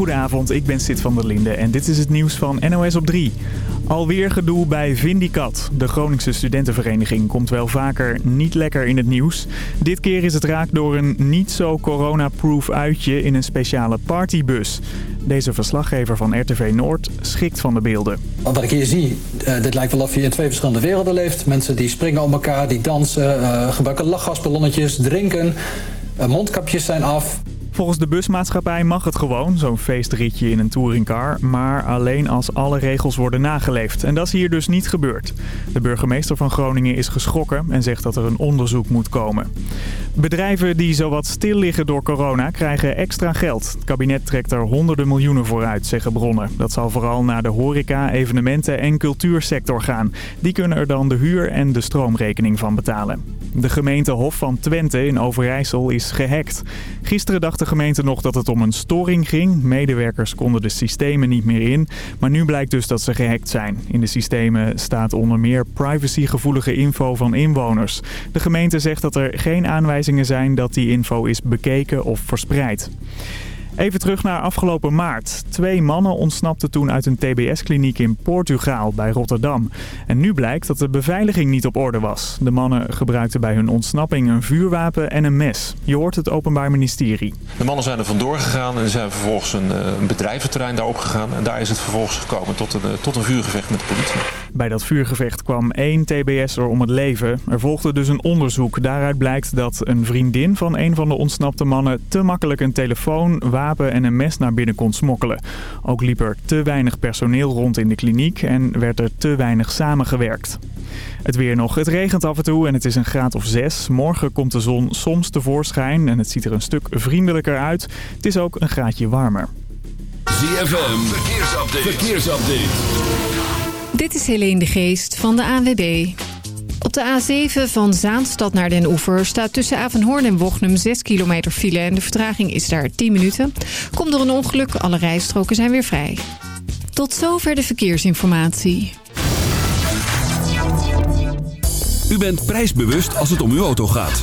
Goedenavond, ik ben Sid van der Linde en dit is het nieuws van NOS op 3. Alweer gedoe bij Vindicat. De Groningse studentenvereniging komt wel vaker niet lekker in het nieuws. Dit keer is het raak door een niet zo corona-proof uitje in een speciale partybus. Deze verslaggever van RTV Noord schikt van de beelden. Wat ik hier zie, uh, dit lijkt wel of je in twee verschillende werelden leeft. Mensen die springen om elkaar, die dansen, uh, gebruiken lachgasballonnetjes, drinken. Uh, mondkapjes zijn af. Volgens de busmaatschappij mag het gewoon, zo'n feestritje in een touringcar, maar alleen als alle regels worden nageleefd. En dat is hier dus niet gebeurd. De burgemeester van Groningen is geschrokken en zegt dat er een onderzoek moet komen. Bedrijven die zowat stil liggen door corona krijgen extra geld. Het kabinet trekt er honderden miljoenen voor uit, zeggen bronnen. Dat zal vooral naar de horeca, evenementen en cultuursector gaan. Die kunnen er dan de huur en de stroomrekening van betalen. De gemeente Hof van Twente in Overijssel is gehackt. Gisteren dacht de gemeente nog dat het om een storing ging. Medewerkers konden de systemen niet meer in. Maar nu blijkt dus dat ze gehackt zijn. In de systemen staat onder meer privacygevoelige info van inwoners. De gemeente zegt dat er geen aanwijzingen zijn dat die info is bekeken of verspreid. Even terug naar afgelopen maart. Twee mannen ontsnapten toen uit een tbs-kliniek in Portugal bij Rotterdam. En nu blijkt dat de beveiliging niet op orde was. De mannen gebruikten bij hun ontsnapping een vuurwapen en een mes. Je hoort het Openbaar Ministerie. De mannen zijn er vandoor gegaan en zijn vervolgens een, eh, een bedrijventerrein daarop gegaan. En daar is het vervolgens gekomen tot een, eh, tot een vuurgevecht met de politie. Bij dat vuurgevecht kwam één tbs'er om het leven. Er volgde dus een onderzoek. Daaruit blijkt dat een vriendin van een van de ontsnapte mannen te makkelijk een telefoon, wapen en een mes naar binnen kon smokkelen. Ook liep er te weinig personeel rond in de kliniek en werd er te weinig samengewerkt. Het weer nog. Het regent af en toe en het is een graad of 6. Morgen komt de zon soms tevoorschijn en het ziet er een stuk vriendelijker uit. Het is ook een graadje warmer. ZFM, verkeersupdate. verkeersupdate. Dit is Helene de Geest van de ANWB. Op de A7 van Zaanstad naar Den Oever staat tussen Avenhoorn en Wochnum 6 kilometer file en de vertraging is daar 10 minuten. Komt door een ongeluk, alle rijstroken zijn weer vrij. Tot zover de verkeersinformatie. U bent prijsbewust als het om uw auto gaat.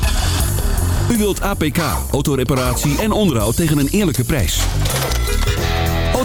U wilt APK, autoreparatie en onderhoud tegen een eerlijke prijs.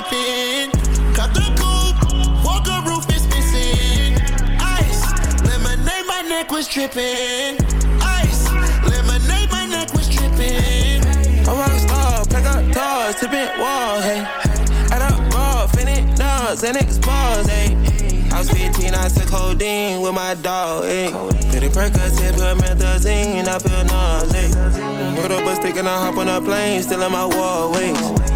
Got tripping. Cut the coupe, walker roof is missing. Ice, lemonade, my neck was tripping. Ice, lemonade, my neck was tripping. I'm a rock star, pack up doors, tipping walls, hey. Add up raw, finish nuts, and expose, hey. I was 15, I took codeine with my dog, ayy. Pretty Percocet, put methazine, I feel nauseous. Put up a stick and I hop on a plane, still in my wall waist.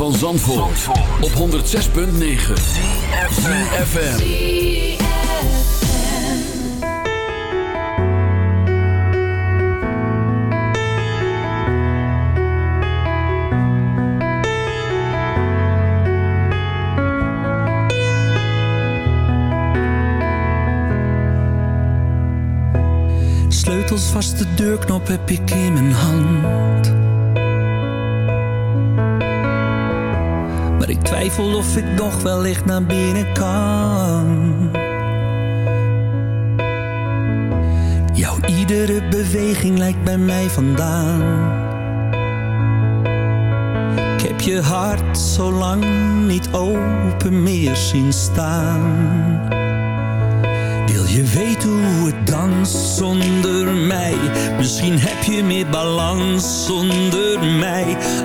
van Zandvoort, op 106.9 CFFM Sleutels vast de deurknop heb ik in mijn hand ik twijfel of ik nog wellicht naar binnen kan. Jouw iedere beweging lijkt bij mij vandaan. Ik heb je hart zo lang niet open meer zien staan. Wil je weten hoe het danst zonder mij? Misschien heb je meer balans zonder mij.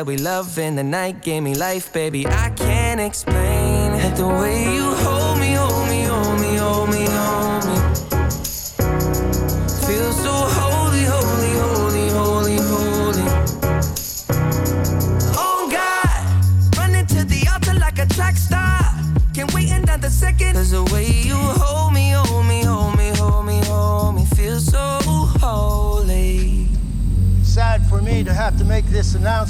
that we love in the night gave me life, baby. I can't explain. The way you hold me, hold me, hold me, hold me, hold me. Feel so holy, holy, holy, holy, holy. Oh God, running to the altar like a track star. Can't wait another second. Cause the way you hold me, hold me, hold me, hold me, hold me, feel so holy. sad for me to have to make this announcement,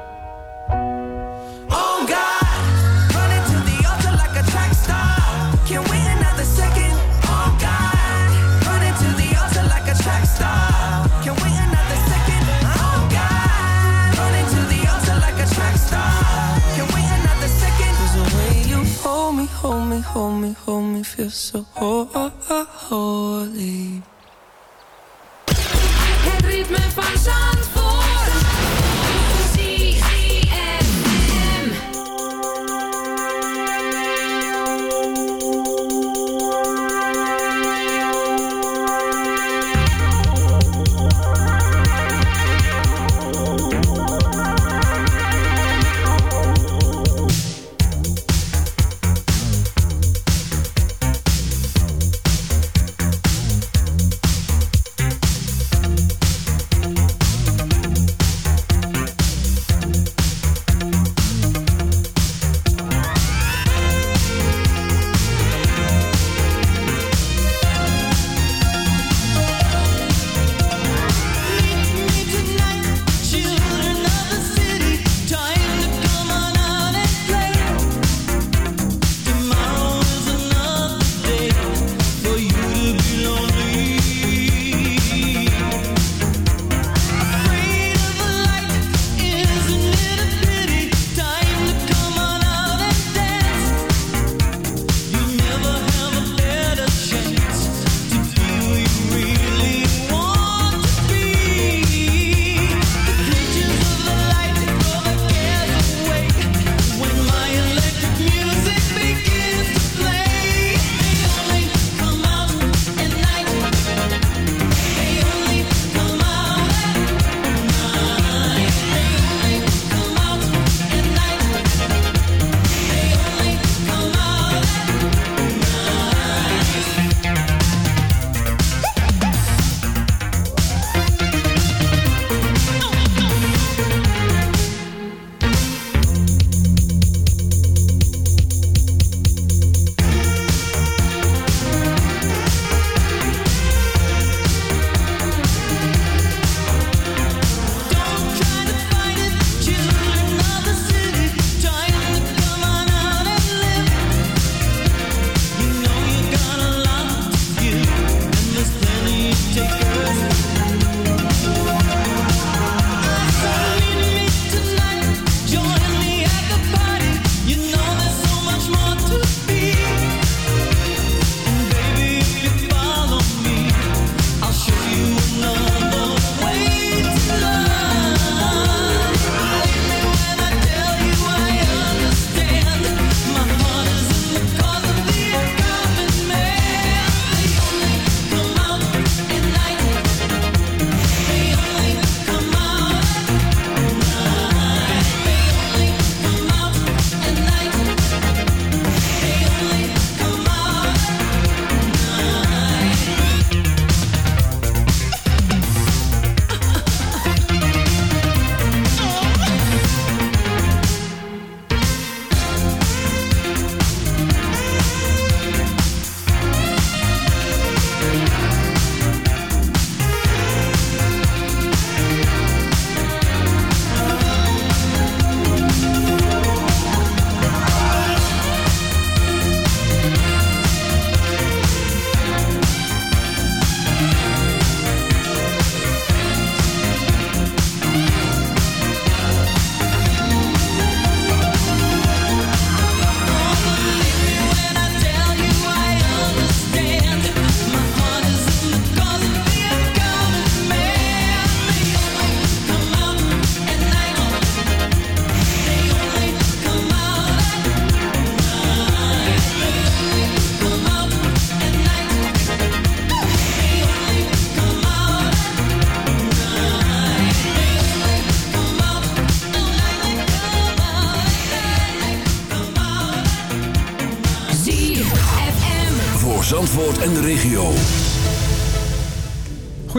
Hold me, hold feel so ho- ho- ho- holy. Het ritme van.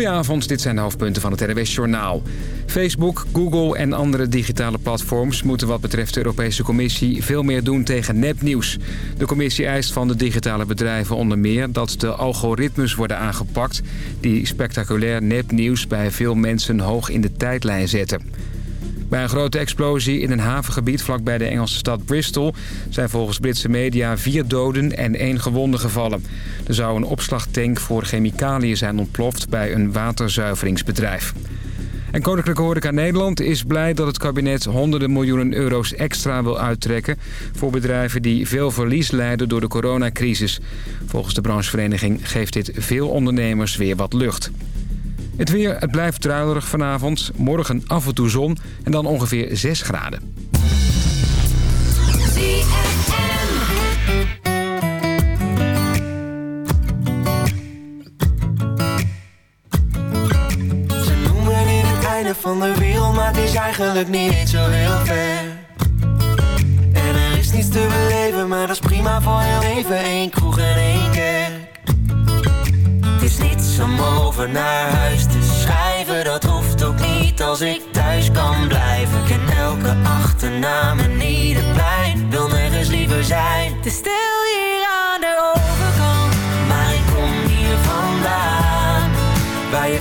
Goedenavond, dit zijn de hoofdpunten van het RWS Journaal. Facebook, Google en andere digitale platforms moeten wat betreft de Europese Commissie veel meer doen tegen nepnieuws. De commissie eist van de digitale bedrijven onder meer dat de algoritmes worden aangepakt... die spectaculair nepnieuws bij veel mensen hoog in de tijdlijn zetten. Bij een grote explosie in een havengebied vlakbij de Engelse stad Bristol... zijn volgens Britse media vier doden en één gewonde gevallen. Er zou een opslagtank voor chemicaliën zijn ontploft bij een waterzuiveringsbedrijf. En Koninklijke Horeca Nederland is blij dat het kabinet honderden miljoenen euro's extra wil uittrekken... voor bedrijven die veel verlies lijden door de coronacrisis. Volgens de branchevereniging geeft dit veel ondernemers weer wat lucht. Het weer, het blijft druilerig vanavond. Morgen af en toe zon en dan ongeveer 6 graden. Ze noemen dit het einde van de wereld, maar het is eigenlijk niet zo heel ver. En er is niets te beleven, maar dat is prima voor heel even. Eén kroeg en één kerk. Is niets om over naar huis te schrijven, dat hoeft ook niet als ik thuis kan blijven. Ik ken elke achternaam en ieder plein, wil nergens liever zijn. Te stil hier aan de overkant, maar ik kom hier vandaan. Waar je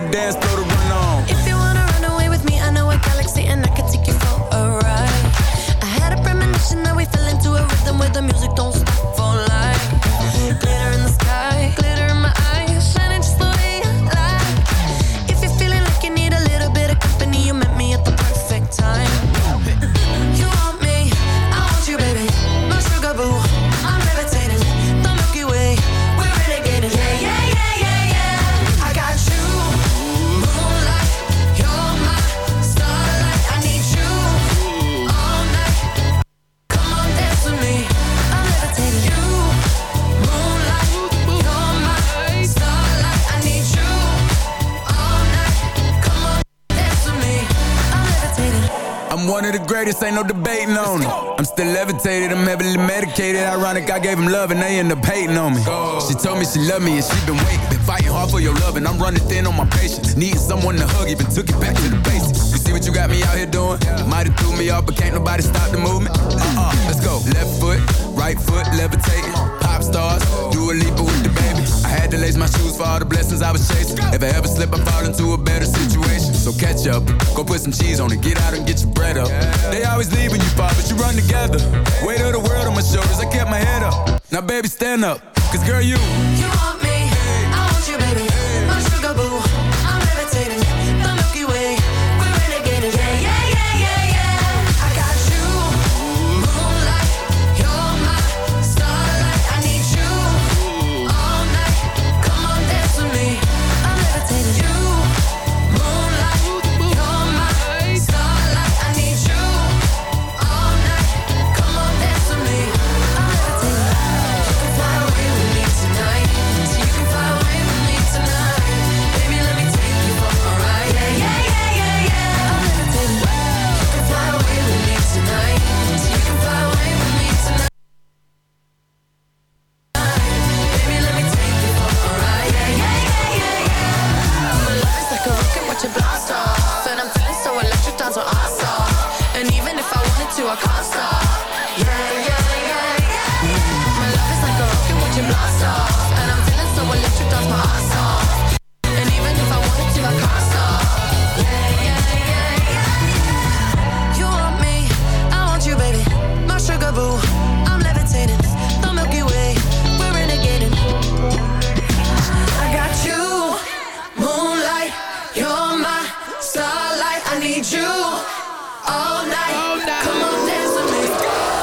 dance said she loved me and she been waiting. Been fighting hard for your love and I'm running thin on my patience. Needing someone to hug, even took it back to the basics. You see what you got me out here doing? Mighty threw me off, but can't nobody stop the movement. Uh-uh, let's go. Left foot, right foot, levitating. Pop stars, do a leap with the baby. I had to lace my shoes for all the blessings I was chasing. If I ever slip, I fall into a better situation. So catch up, go put some cheese on it, get out and get your bread up. They always leave when you fall, but you run together. Weight of the world on my shoulders, I kept my head up. Now baby, stand up. Cause girl, you. you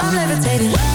I'm levitating.